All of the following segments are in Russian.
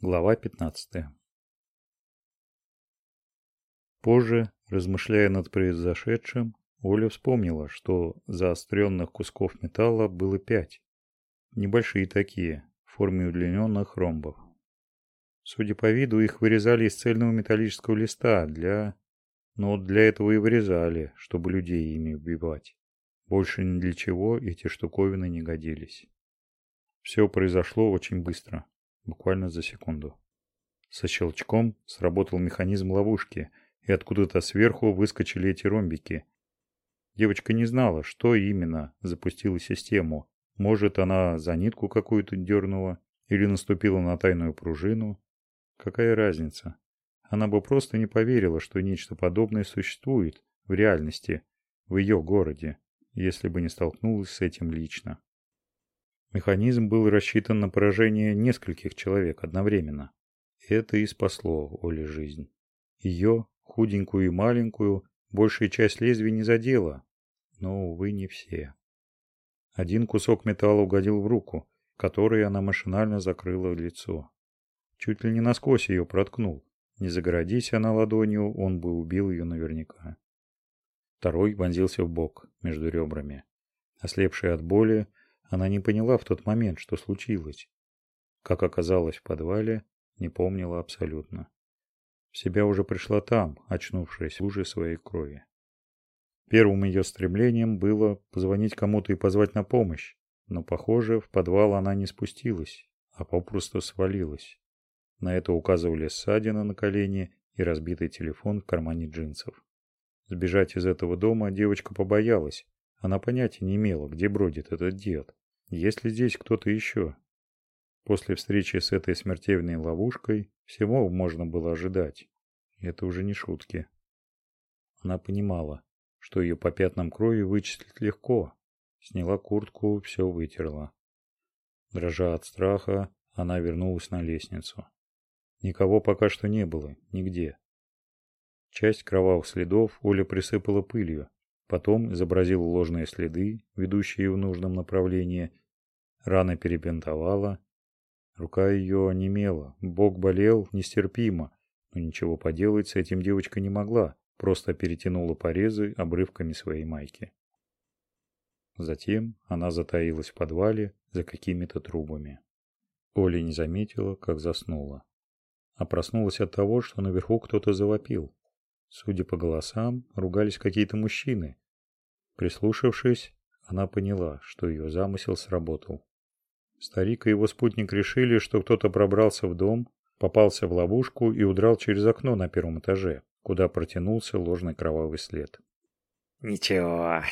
Глава 15. Позже, размышляя над произошедшим, Оля вспомнила, что заостренных кусков металла было пять. Небольшие такие, в форме удлиненных ромбов. Судя по виду, их вырезали из цельного металлического листа для... Но для этого и вырезали, чтобы людей ими убивать. Больше ни для чего эти штуковины не годились. Все произошло очень быстро, буквально за секунду. Со щелчком сработал механизм ловушки, и откуда-то сверху выскочили эти ромбики. Девочка не знала, что именно запустила систему. Может, она за нитку какую-то дернула или наступила на тайную пружину. Какая разница? Она бы просто не поверила, что нечто подобное существует в реальности, в ее городе, если бы не столкнулась с этим лично. Механизм был рассчитан на поражение нескольких человек одновременно. Это и спасло Оле жизнь. Ее, худенькую и маленькую, большая часть лезвий не задела, но, увы, не все. Один кусок металла угодил в руку, которой она машинально закрыла лицо. Чуть ли не насквозь ее проткнул. Не загородись она ладонью, он бы убил ее наверняка. Второй вонзился в бок, между ребрами. Ослепшая от боли, она не поняла в тот момент, что случилось. Как оказалось в подвале, не помнила абсолютно. В себя уже пришла там, очнувшись в луже своей крови. Первым ее стремлением было позвонить кому-то и позвать на помощь, но, похоже, в подвал она не спустилась, а попросту свалилась. На это указывали ссадина на колене и разбитый телефон в кармане джинсов. Сбежать из этого дома девочка побоялась, она понятия не имела, где бродит этот дед. Есть ли здесь кто-то еще? После встречи с этой смертельной ловушкой всего можно было ожидать. Это уже не шутки. Она понимала, что ее по пятнам крови вычислить легко. Сняла куртку, все вытерла. Дрожа от страха, она вернулась на лестницу. Никого пока что не было, нигде. Часть кровавых следов Оля присыпала пылью, Потом изобразил ложные следы, ведущие в нужном направлении. Рана перебинтовала. Рука ее онемела, бок болел нестерпимо, но ничего поделать с этим девочка не могла, просто перетянула порезы обрывками своей майки. Затем она затаилась в подвале за какими-то трубами. Оля не заметила, как заснула. А проснулась от того, что наверху кто-то завопил. Судя по голосам, ругались какие-то мужчины. Прислушавшись, она поняла, что ее замысел сработал. Старик и его спутник решили, что кто-то пробрался в дом, попался в ловушку и удрал через окно на первом этаже, куда протянулся ложный кровавый след. «Ничего,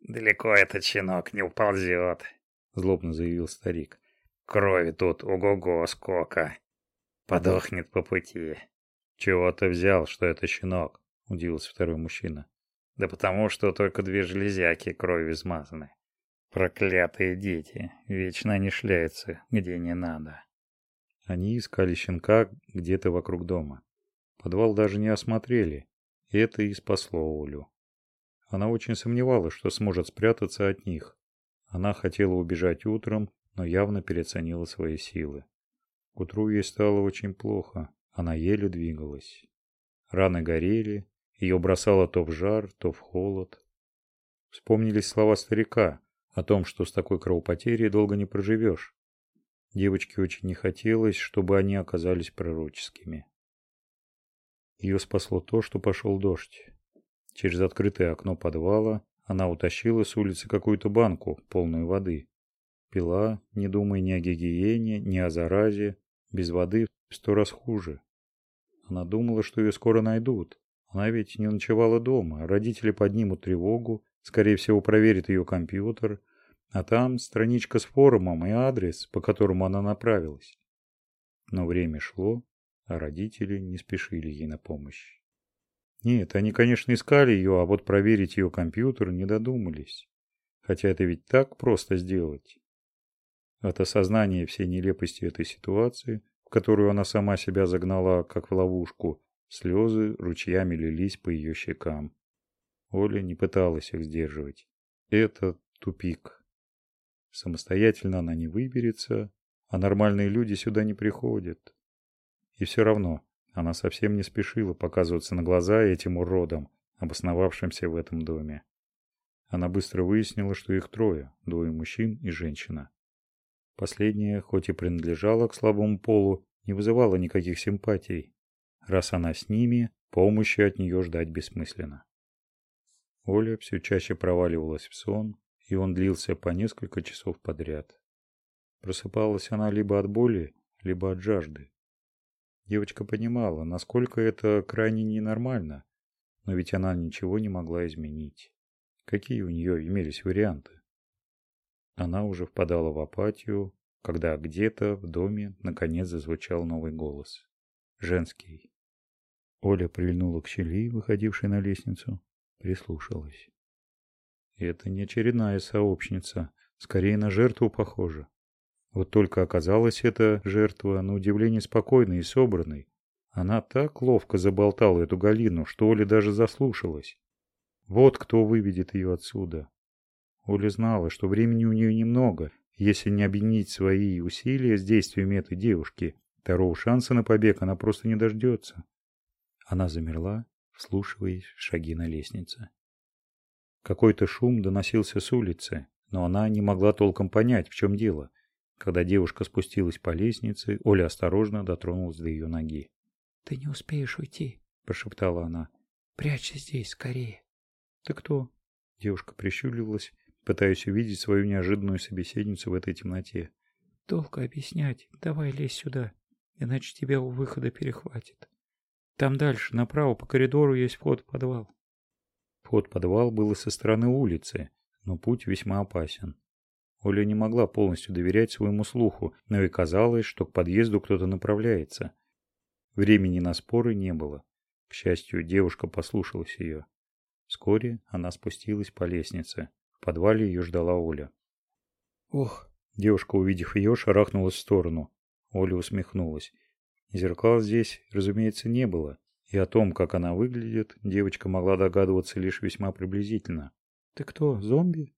далеко этот щенок не уползет», — злобно заявил старик. «Крови тут ого-го сколько. Подохнет по пути». «Чего ты взял, что это щенок?» — удивился второй мужчина. «Да потому что только две железяки кровью измазаны. Проклятые дети, вечно они шляются, где не надо». Они искали щенка где-то вокруг дома. Подвал даже не осмотрели, это и спасло Олю. Она очень сомневалась, что сможет спрятаться от них. Она хотела убежать утром, но явно переоценила свои силы. К утру ей стало очень плохо. Она еле двигалась. Раны горели, ее бросало то в жар, то в холод. Вспомнились слова старика о том, что с такой кровопотерей долго не проживешь. Девочке очень не хотелось, чтобы они оказались пророческими. Ее спасло то, что пошел дождь. Через открытое окно подвала она утащила с улицы какую-то банку, полную воды. Пила, не думая ни о гигиене, ни о заразе, без воды в сто раз хуже. Она думала, что ее скоро найдут. Она ведь не ночевала дома. Родители поднимут тревогу, скорее всего, проверят ее компьютер, а там страничка с форумом и адрес, по которому она направилась. Но время шло, а родители не спешили ей на помощь. Нет, они, конечно, искали ее, а вот проверить ее компьютер не додумались. Хотя это ведь так просто сделать. От осознания всей нелепости этой ситуации в которую она сама себя загнала, как в ловушку. Слезы ручьями лились по ее щекам. Оля не пыталась их сдерживать. Это тупик. Самостоятельно она не выберется, а нормальные люди сюда не приходят. И все равно она совсем не спешила показываться на глаза этим уродам, обосновавшимся в этом доме. Она быстро выяснила, что их трое, двое мужчин и женщина. Последняя, хоть и принадлежала к слабому полу, не вызывала никаких симпатий. Раз она с ними, помощи от нее ждать бессмысленно. Оля все чаще проваливалась в сон, и он длился по несколько часов подряд. Просыпалась она либо от боли, либо от жажды. Девочка понимала, насколько это крайне ненормально, но ведь она ничего не могла изменить. Какие у нее имелись варианты? Она уже впадала в апатию, когда где-то в доме наконец зазвучал новый голос. Женский. Оля прильнула к щели, выходившей на лестницу, прислушалась. Это не очередная сообщница, скорее на жертву похожа. Вот только оказалась эта жертва на удивление спокойной и собранной. Она так ловко заболтала эту Галину, что Оля даже заслушалась. Вот кто выведет ее отсюда. Оля знала, что времени у нее немного. Если не объединить свои усилия с действиями этой девушки, второго шанса на побег она просто не дождется. Она замерла, вслушиваясь в шаги на лестнице. Какой-то шум доносился с улицы, но она не могла толком понять, в чем дело. Когда девушка спустилась по лестнице, Оля осторожно дотронулась до ее ноги. «Ты не успеешь уйти», – прошептала она. «Прячься здесь, скорее». «Ты кто?» Девушка прищуривалась, пытаясь увидеть свою неожиданную собеседницу в этой темноте. «Долго объяснять. Давай лезь сюда, иначе тебя у выхода перехватит. Там дальше, направо по коридору есть вход в подвал». Вход в подвал был со стороны улицы, но путь весьма опасен. Оля не могла полностью доверять своему слуху, но и казалось, что к подъезду кто-то направляется. Времени на споры не было. К счастью, девушка послушалась ее. Вскоре она спустилась по лестнице. В подвале ее ждала Оля. «Ох!» Девушка, увидев ее, шарахнулась в сторону. Оля усмехнулась. Зеркал здесь, разумеется, не было, и о том, как она выглядит, девочка могла догадываться лишь весьма приблизительно. «Ты кто, зомби?»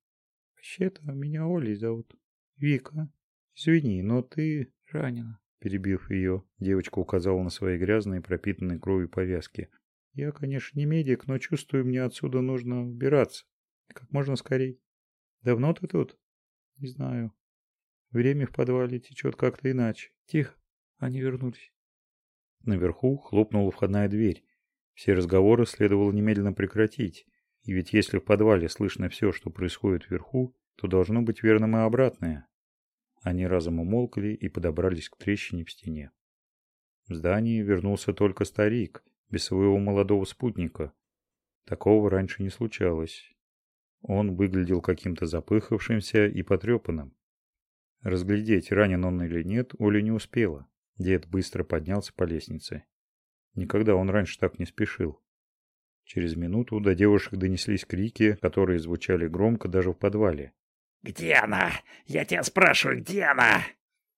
Вообще-то меня Олей зовут. Вика. Извини, но ты ранена. Перебив ее, девочка указала на свои грязные, пропитанные кровью повязки. Я, конечно, не медик, но чувствую, мне отсюда нужно убираться. Как можно скорей. Давно ты тут? Не знаю. Время в подвале течет как-то иначе. Тихо. Они вернулись. Наверху хлопнула входная дверь. Все разговоры следовало немедленно прекратить. И ведь если в подвале слышно все, что происходит вверху, то должно быть верным и обратное. Они разом умолкли и подобрались к трещине в стене. В здании вернулся только старик, без своего молодого спутника. Такого раньше не случалось. Он выглядел каким-то запыхавшимся и потрепанным. Разглядеть, ранен он или нет, Оля не успела. Дед быстро поднялся по лестнице. Никогда он раньше так не спешил. Через минуту до девушек донеслись крики, которые звучали громко даже в подвале. «Где она? Я тебя спрашиваю, где она?»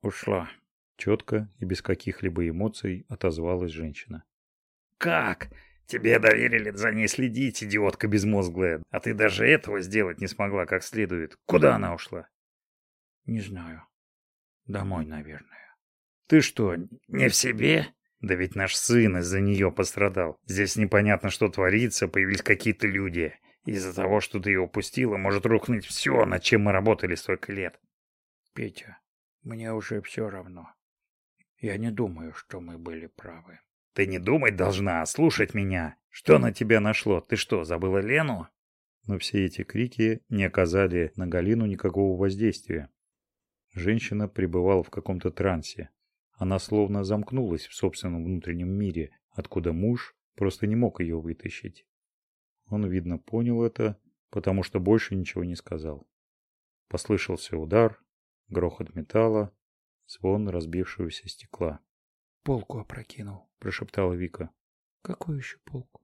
Ушла. Четко и без каких-либо эмоций отозвалась женщина. «Как? Тебе доверили за ней следить, идиотка безмозглая, а ты даже этого сделать не смогла как следует. Куда она ушла?» «Не знаю. Домой, наверное». «Ты что, не в себе?» Да ведь наш сын из-за нее пострадал. Здесь непонятно, что творится, появились какие-то люди. Из-за того, что ты ее упустила, может рухнуть все, над чем мы работали столько лет. Петя, мне уже все равно. Я не думаю, что мы были правы. Ты не думать должна, а слушать меня. Что на тебя нашло? Ты что, забыла Лену? Но все эти крики не оказали на Галину никакого воздействия. Женщина пребывала в каком-то трансе. Она словно замкнулась в собственном внутреннем мире, откуда муж просто не мог ее вытащить. Он, видно, понял это, потому что больше ничего не сказал. Послышался удар, грохот металла, звон разбившегося стекла. «Полку опрокинул», – прошептала Вика. «Какую еще полку?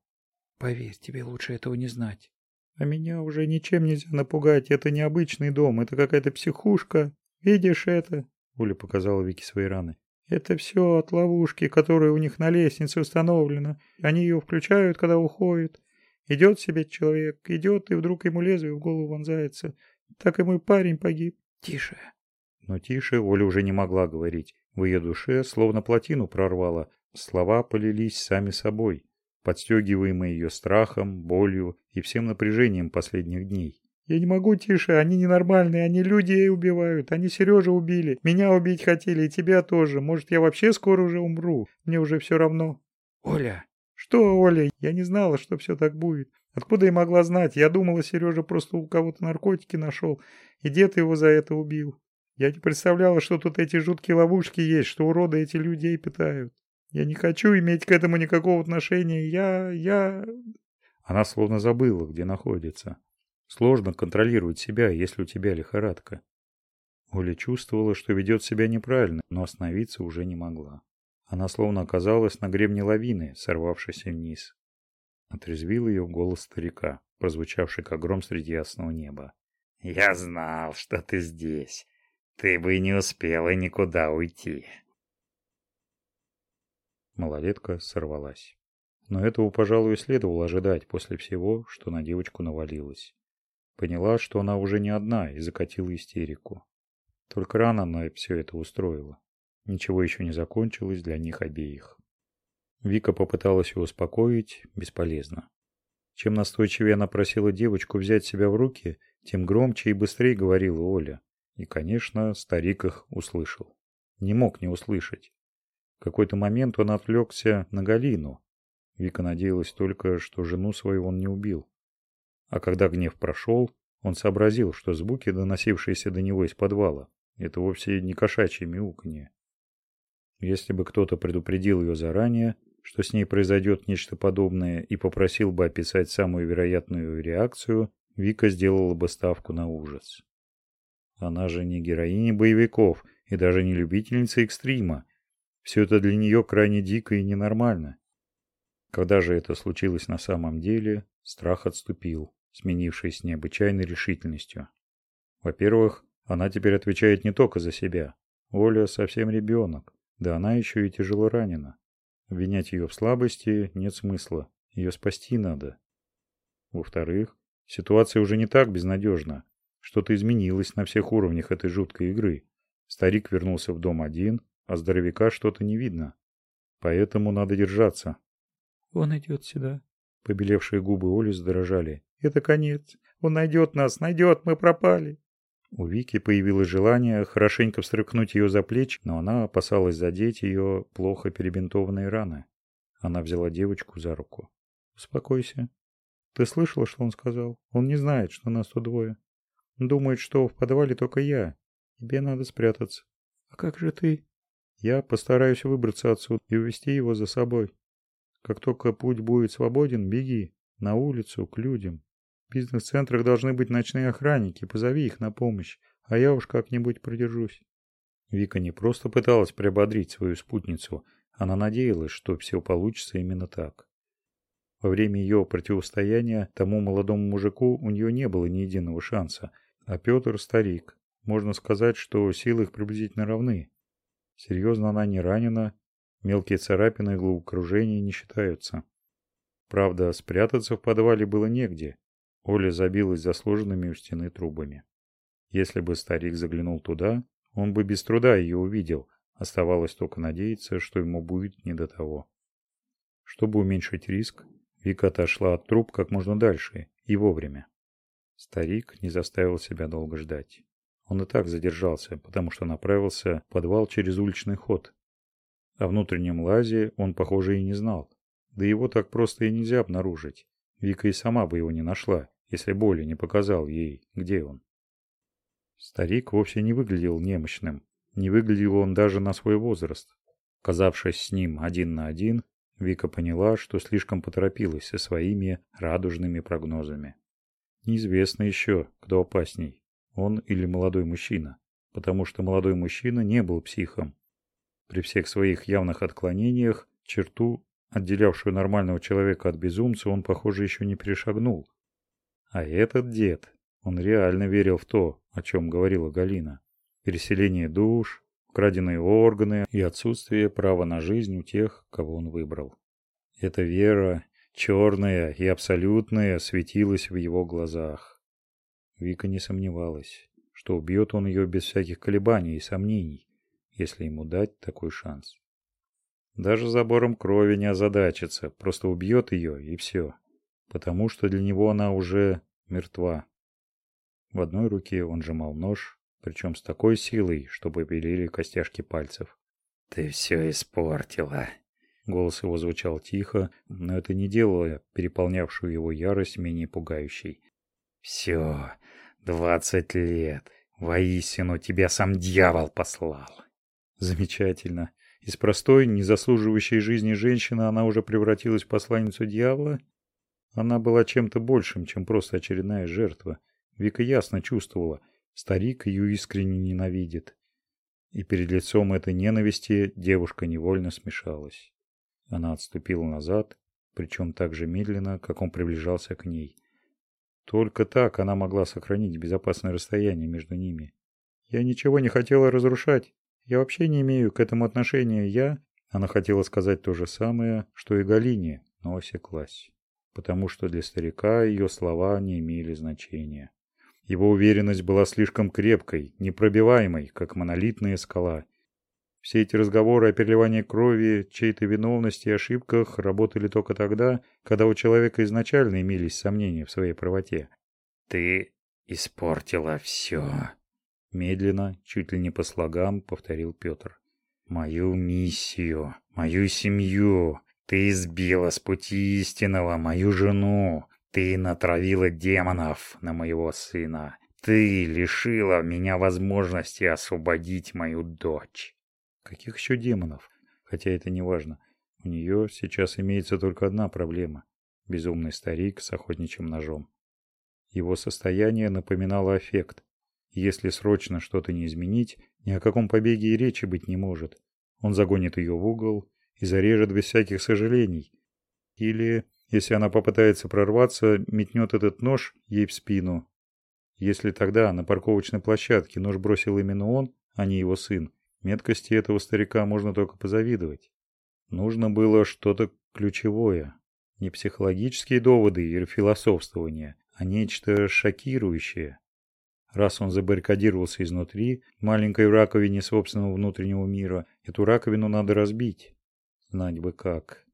Поверь, тебе лучше этого не знать». «А меня уже ничем нельзя напугать. Это необычный дом, это какая-то психушка. Видишь это?» Оля показала Вике свои раны. Это все от ловушки, которая у них на лестнице установлена. Они ее включают, когда уходят. Идет себе человек, идет, и вдруг ему лезвие в голову вонзается. Так и мой парень погиб. Тише. Но тише Оля уже не могла говорить. В ее душе словно плотину прорвало. Слова полились сами собой, подстегиваемые ее страхом, болью и всем напряжением последних дней. «Я не могу, Тише, они ненормальные, они людей убивают, они Сережу убили, меня убить хотели и тебя тоже, может, я вообще скоро уже умру, мне уже все равно». «Оля!» «Что, Оля? Я не знала, что все так будет. Откуда я могла знать? Я думала, Сережа просто у кого-то наркотики нашел, и дед его за это убил. Я не представляла, что тут эти жуткие ловушки есть, что уроды эти людей питают. Я не хочу иметь к этому никакого отношения. Я... я...» Она словно забыла, где находится. Сложно контролировать себя, если у тебя лихорадка. Оля чувствовала, что ведет себя неправильно, но остановиться уже не могла. Она словно оказалась на гребне лавины, сорвавшейся вниз. Отрезвил ее голос старика, прозвучавший как гром среди ясного неба. «Я знал, что ты здесь. Ты бы не успела никуда уйти». Малолетка сорвалась. Но этого, пожалуй, следовало ожидать после всего, что на девочку навалилось. Поняла, что она уже не одна, и закатила истерику. Только рано она все это устроила. Ничего еще не закончилось для них обеих. Вика попыталась его успокоить, бесполезно. Чем настойчивее она просила девочку взять себя в руки, тем громче и быстрее говорила Оля. И, конечно, старик их услышал. Не мог не услышать. В какой-то момент он отвлекся на Галину. Вика надеялась только, что жену свою он не убил. А когда гнев прошел, он сообразил, что звуки, доносившиеся до него из подвала, это вовсе не кошачье мяуканье. Если бы кто-то предупредил ее заранее, что с ней произойдет нечто подобное и попросил бы описать самую вероятную реакцию, Вика сделала бы ставку на ужас. Она же не героиня боевиков и даже не любительница экстрима. Все это для нее крайне дико и ненормально. Когда же это случилось на самом деле, страх отступил, сменившись необычайной решительностью. Во-первых, она теперь отвечает не только за себя. Оля совсем ребенок, да она еще и тяжело ранена. Обвинять ее в слабости нет смысла. Ее спасти надо. Во-вторых, ситуация уже не так безнадежна. Что-то изменилось на всех уровнях этой жуткой игры. Старик вернулся в дом один, а здоровяка что-то не видно. Поэтому надо держаться. «Он идет сюда». Побелевшие губы Оли задрожали. «Это конец. Он найдет нас, найдет, мы пропали». У Вики появилось желание хорошенько встряхнуть ее за плечи, но она опасалась задеть ее плохо перебинтованные раны. Она взяла девочку за руку. «Успокойся. Ты слышала, что он сказал? Он не знает, что нас тут двое. Думает, что в подвале только я. Тебе надо спрятаться. А как же ты? Я постараюсь выбраться отсюда и увести его за собой. Как только путь будет свободен, беги. На улицу, к людям. В бизнес-центрах должны быть ночные охранники, позови их на помощь, а я уж как-нибудь продержусь. Вика не просто пыталась приободрить свою спутницу, она надеялась, что все получится именно так. Во время ее противостояния тому молодому мужику у нее не было ни единого шанса, а Петр старик. Можно сказать, что силы их приблизительно равны. Серьезно она не ранена, мелкие царапины и головокружения не считаются. Правда, спрятаться в подвале было негде, Оля забилась за сложенными у стены трубами. Если бы старик заглянул туда, он бы без труда ее увидел. Оставалось только надеяться, что ему будет не до того. Чтобы уменьшить риск, Вика отошла от труб как можно дальше и вовремя. Старик не заставил себя долго ждать. Он и так задержался, потому что направился в подвал через уличный ход. О внутреннем лазе он, похоже, и не знал. Да его так просто и нельзя обнаружить. Вика и сама бы его не нашла, если Боли не показал ей, где он. Старик вовсе не выглядел немощным. Не выглядел он даже на свой возраст. Казавшись с ним один на один, Вика поняла, что слишком поторопилась со своими радужными прогнозами. Неизвестно еще, кто опасней, он или молодой мужчина, потому что молодой мужчина не был психом. При всех своих явных отклонениях черту Отделявшую нормального человека от безумца он, похоже, еще не перешагнул. А этот дед, он реально верил в то, о чем говорила Галина. Переселение душ, украденные органы и отсутствие права на жизнь у тех, кого он выбрал. Эта вера, черная и абсолютная, светилась в его глазах. Вика не сомневалась, что убьет он ее без всяких колебаний и сомнений, если ему дать такой шанс. Даже забором крови не озадачится, просто убьет ее и все. Потому что для него она уже мертва. В одной руке он сжимал нож, причем с такой силой, что побелели костяшки пальцев. «Ты все испортила!» Голос его звучал тихо, но это не делало переполнявшую его ярость менее пугающей. «Все, двадцать лет. Воистину, тебя сам дьявол послал!» «Замечательно. Из простой, не заслуживающей жизни женщины она уже превратилась в посланницу дьявола?» Она была чем-то большим, чем просто очередная жертва. Вика ясно чувствовала, старик ее искренне ненавидит. И перед лицом этой ненависти девушка невольно смешалась. Она отступила назад, причем так же медленно, как он приближался к ней. Только так она могла сохранить безопасное расстояние между ними. Я ничего не хотела разрушать. Я вообще не имею к этому отношения. Я... Она хотела сказать то же самое, что и Галине, но осеклась. Потому что для старика ее слова не имели значения. Его уверенность была слишком крепкой, непробиваемой, как монолитная скала. Все эти разговоры о переливании крови, чьей-то виновности и ошибках работали только тогда, когда у человека изначально имелись сомнения в своей правоте. «Ты испортила все», — медленно, чуть ли не по слогам, повторил Петр. «Мою миссию, мою семью. Ты избила с пути истинного мою жену. Ты натравила демонов на моего сына. Ты лишила меня возможности освободить мою дочь. Каких еще демонов? Хотя это не важно. У нее сейчас имеется только одна проблема. Безумный старик с охотничьим ножом. Его состояние напоминало аффект. Если срочно что-то не изменить, ни о каком побеге и речи быть не может. Он загонит ее в угол и зарежет без всяких сожалений. Или если она попытается прорваться, метнет этот нож ей в спину. Если тогда на парковочной площадке нож бросил именно он, а не его сын, меткости этого старика можно только позавидовать. Нужно было что-то ключевое. Не психологические доводы или философствования, а нечто шокирующее. Раз он забаррикадировался изнутри, маленькой раковине собственного внутреннего мира, эту раковину надо разбить. Знать бы как.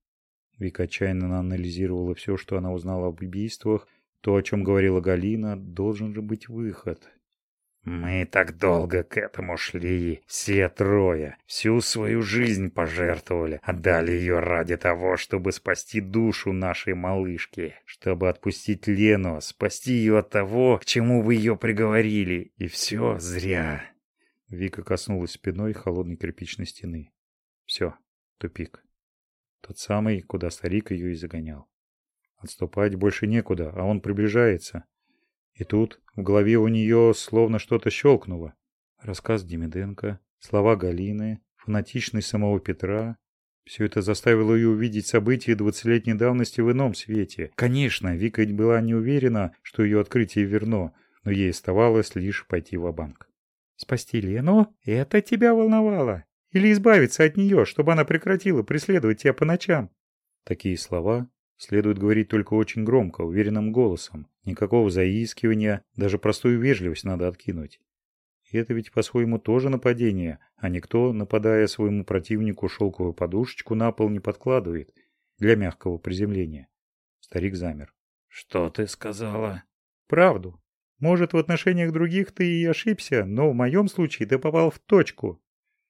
Вика отчаянно анализировала все, что она узнала об убийствах, то, о чем говорила Галина, должен же быть выход. «Мы так долго к этому шли, все трое, всю свою жизнь пожертвовали, отдали ее ради того, чтобы спасти душу нашей малышки, чтобы отпустить Лену, спасти ее от того, к чему вы ее приговорили, и все зря». Вика коснулась спиной холодной кирпичной стены. Все, тупик. Тот самый, куда старик ее и загонял. Отступать больше некуда, а он приближается. И тут в голове у нее словно что-то щелкнуло. Рассказ Демиденко, слова Галины, фанатичность самого Петра. Все это заставило ее увидеть события двадцатилетней давности в ином свете. Конечно, Вика была не уверена, что ее открытие верно, но ей оставалось лишь пойти в банк «Спасти Лену? Это тебя волновало?» Или избавиться от нее, чтобы она прекратила преследовать тебя по ночам. Такие слова следует говорить только очень громко, уверенным голосом. Никакого заискивания, даже простую вежливость надо откинуть. И это ведь по-своему тоже нападение, а никто, нападая своему противнику, шелковую подушечку на пол не подкладывает для мягкого приземления. Старик замер. «Что ты сказала?» «Правду. Может, в отношениях других ты и ошибся, но в моем случае ты попал в точку.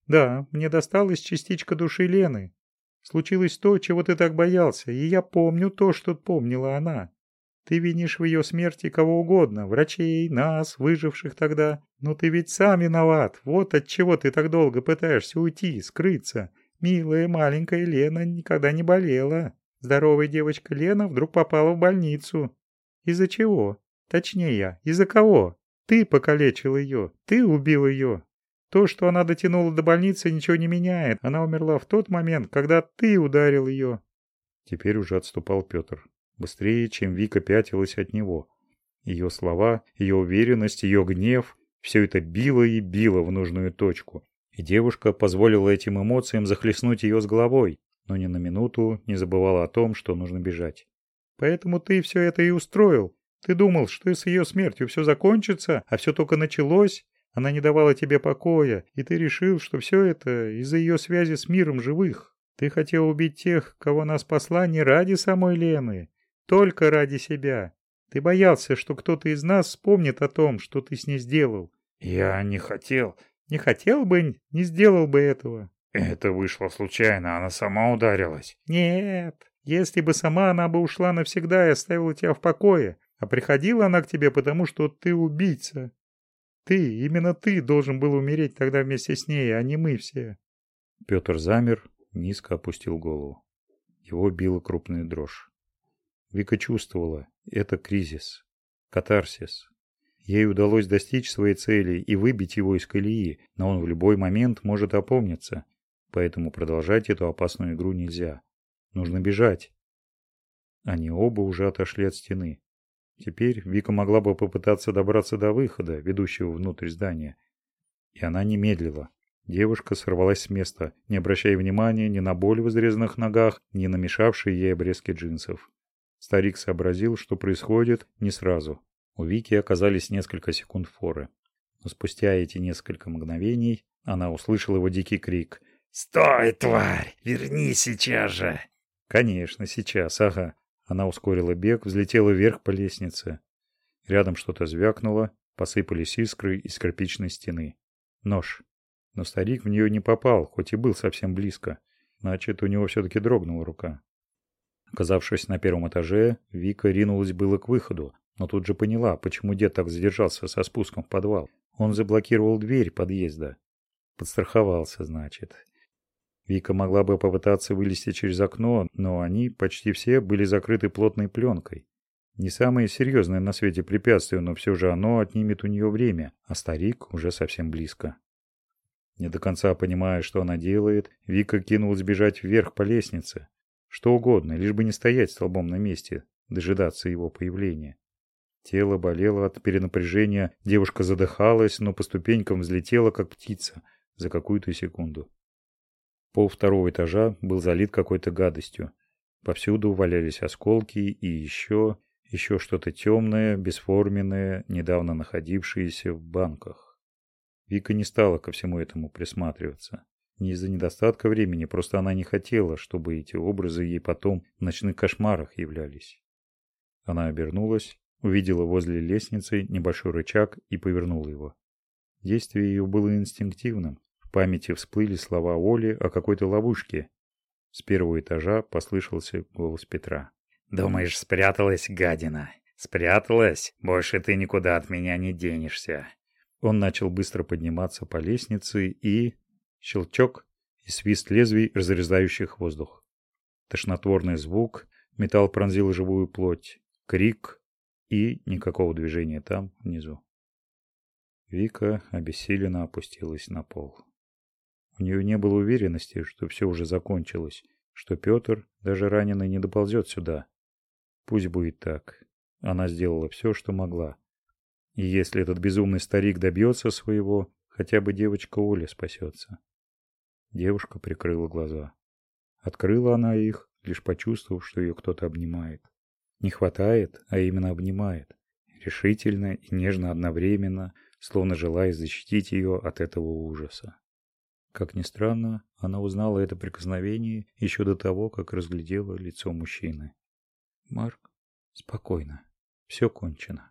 Да, мне досталась частичка души Лены. Случилось то, чего ты так боялся, и я помню то, что помнила она. Ты винишь в ее смерти кого угодно, врачей, нас, выживших тогда. Но ты ведь сам виноват. Вот от чего ты так долго пытаешься уйти, скрыться. Милая маленькая Лена никогда не болела. Здоровая девочка Лена вдруг попала в больницу. Из-за чего? Точнее, из-за кого? Ты покалечил ее, ты убил ее. То, что она дотянула до больницы, ничего не меняет. Она умерла в тот момент, когда ты ударил ее. Теперь уже отступал Петр. Быстрее, чем Вика пятилась от него. Ее слова, ее уверенность, ее гнев – все это било и било в нужную точку. И девушка позволила этим эмоциям захлестнуть ее с головой, но ни на минуту не забывала о том, что нужно бежать. «Поэтому ты все это и устроил. Ты думал, что с ее смертью все закончится, а все только началось, она не давала тебе покоя, и ты решил, что все это из-за ее связи с миром живых. Ты хотел убить тех, кого нас посла не ради самой Лены, только ради себя. Ты боялся, что кто-то из нас вспомнит о том, что ты с ней сделал. Я не хотел. Не хотел бы, не сделал бы этого. Это вышло случайно, она сама ударилась. Нет, если бы сама она бы ушла навсегда и оставила тебя в покое, а приходила она к тебе, потому что ты убийца. Ты, именно ты должен был умереть тогда вместе с ней, а не мы все. Петр замер, низко опустил голову. Его била крупная дрожь. Вика чувствовала, это кризис, катарсис. Ей удалось достичь своей цели и выбить его из колеи, но он в любой момент может опомниться, поэтому продолжать эту опасную игру нельзя. Нужно бежать. Они оба уже отошли от стены. Теперь Вика могла бы попытаться добраться до выхода, ведущего внутрь здания. И она не медлила. Девушка сорвалась с места, не обращая внимания ни на боль в изрезанных ногах, ни на мешавшие ей обрезки джинсов. Старик сообразил, что происходит, не сразу. У Вики оказались несколько секунд форы. Но спустя эти несколько мгновений она услышала его дикий крик. «Стой, тварь! Вернись сейчас же!» «Конечно, сейчас, ага. Она ускорила бег, взлетела вверх по лестнице. Рядом что-то звякнуло, посыпались искры из кирпичной стены. Нож. Но старик в нее не попал, хоть и был совсем близко. Значит, у него все-таки дрогнула рука. Оказавшись на первом этаже, Вика ринулась было к выходу, но тут же поняла, почему дед так задержался со спуском в подвал. Он заблокировал дверь подъезда. Подстраховался, значит. Вика могла бы попытаться вылезти через окно, но они, почти все, были закрыты плотной пленкой. Не самое серьезное на свете препятствие, но все же оно отнимет у нее время, а старик уже совсем близко. Не до конца понимая, что она делает, Вика кинулась бежать вверх по лестнице. Что угодно, лишь бы не стоять столбом на месте, дожидаться его появления. Тело болело от перенапряжения, девушка задыхалась, но по ступенькам взлетела, как птица, за какую-то секунду. Пол второго этажа был залит какой-то гадостью. Повсюду валялись осколки и еще, еще что-то темное, бесформенное, недавно находившееся в банках. Вика не стала ко всему этому присматриваться. Не из-за недостатка времени, просто она не хотела, чтобы эти образы ей потом в ночных кошмарах являлись. Она обернулась, увидела возле лестницы небольшой рычаг и повернула его. Действие ее было инстинктивным, памяти всплыли слова Оли о какой-то ловушке. С первого этажа послышался голос Петра. «Думаешь, спряталась, гадина? Спряталась? Больше ты никуда от меня не денешься». Он начал быстро подниматься по лестнице и... Щелчок и свист лезвий, разрезающих воздух. Тошнотворный звук, металл пронзил живую плоть, крик и никакого движения там, внизу. Вика обессиленно опустилась на пол. У нее не было уверенности, что все уже закончилось, что Петр, даже раненый, не доползет сюда. Пусть будет так. Она сделала все, что могла. И если этот безумный старик добьется своего, хотя бы девочка Оля спасется. Девушка прикрыла глаза. Открыла она их, лишь почувствовав, что ее кто-то обнимает. Не хватает, а именно обнимает. Решительно и нежно одновременно, словно желая защитить ее от этого ужаса. Как ни странно, она узнала это прикосновение еще до того, как разглядела лицо мужчины. «Марк, спокойно. Все кончено».